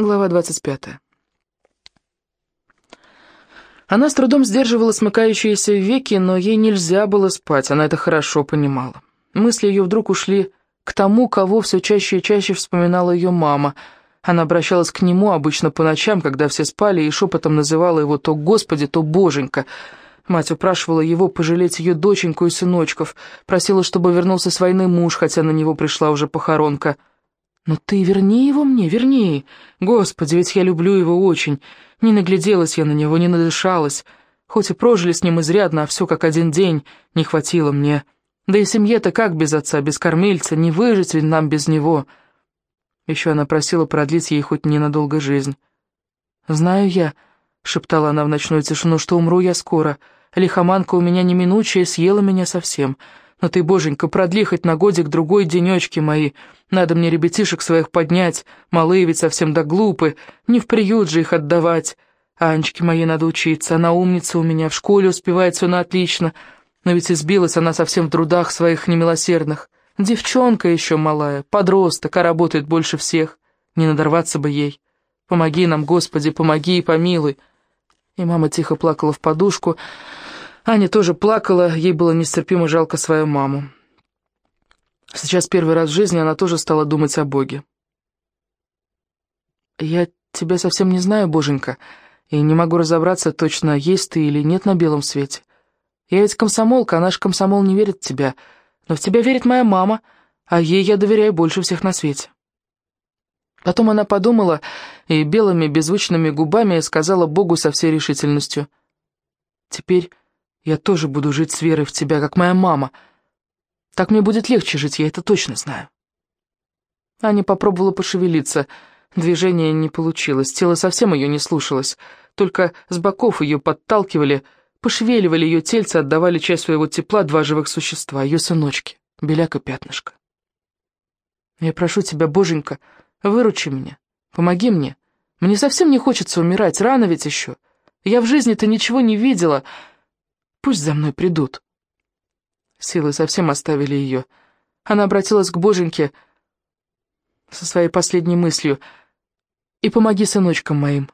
Глава 25. Она с трудом сдерживала смыкающиеся веки, но ей нельзя было спать, она это хорошо понимала. Мысли ее вдруг ушли к тому, кого все чаще и чаще вспоминала ее мама. Она обращалась к нему обычно по ночам, когда все спали, и шепотом называла его то «Господи», то «Боженька». Мать упрашивала его пожалеть ее доченьку и сыночков, просила, чтобы вернулся с войны муж, хотя на него пришла уже похоронка. «Но ты верни его мне, верни! Господи, ведь я люблю его очень. Не нагляделась я на него, не надышалась. Хоть и прожили с ним изрядно, а все как один день, не хватило мне. Да и семье-то как без отца, без кормильца, не выжить ли нам без него?» Еще она просила продлить ей хоть ненадолго жизнь. «Знаю я», — шептала она в ночную тишину, — «что умру я скоро. Лихоманка у меня неминучая съела меня совсем». Но ты, боженька, продли хоть на годик-другой денечки мои. Надо мне ребятишек своих поднять, малые ведь совсем да глупы, не в приют же их отдавать. Анечке моей надо учиться, она умница у меня, в школе успевает все на отлично, но ведь избилась она совсем в трудах своих немилосердных. Девчонка еще малая, подросток, а работает больше всех. Не надорваться бы ей. Помоги нам, Господи, помоги и помилуй. И мама тихо плакала в подушку, Аня тоже плакала, ей было нестерпимо жалко свою маму. Сейчас первый раз в жизни она тоже стала думать о Боге. «Я тебя совсем не знаю, Боженька, и не могу разобраться, точно есть ты или нет на белом свете. Я ведь комсомолка, а наш комсомол не верит в тебя, но в тебя верит моя мама, а ей я доверяю больше всех на свете». Потом она подумала и белыми беззвучными губами сказала Богу со всей решительностью. «Теперь я тоже буду жить с верой в тебя, как моя мама. Так мне будет легче жить, я это точно знаю. Аня попробовала пошевелиться. Движение не получилось, тело совсем ее не слушалось. Только с боков ее подталкивали, пошевеливали ее тельце, отдавали часть своего тепла два живых существа, ее сыночки, беляк и пятнышко. Я прошу тебя, боженька, выручи меня, помоги мне. Мне совсем не хочется умирать, рано ведь еще. Я в жизни-то ничего не видела, Пусть за мной придут. Силы совсем оставили ее. Она обратилась к боженьке со своей последней мыслью. «И помоги сыночкам моим.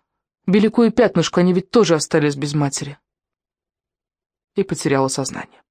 Беляку и пятнышку, они ведь тоже остались без матери». И потеряла сознание.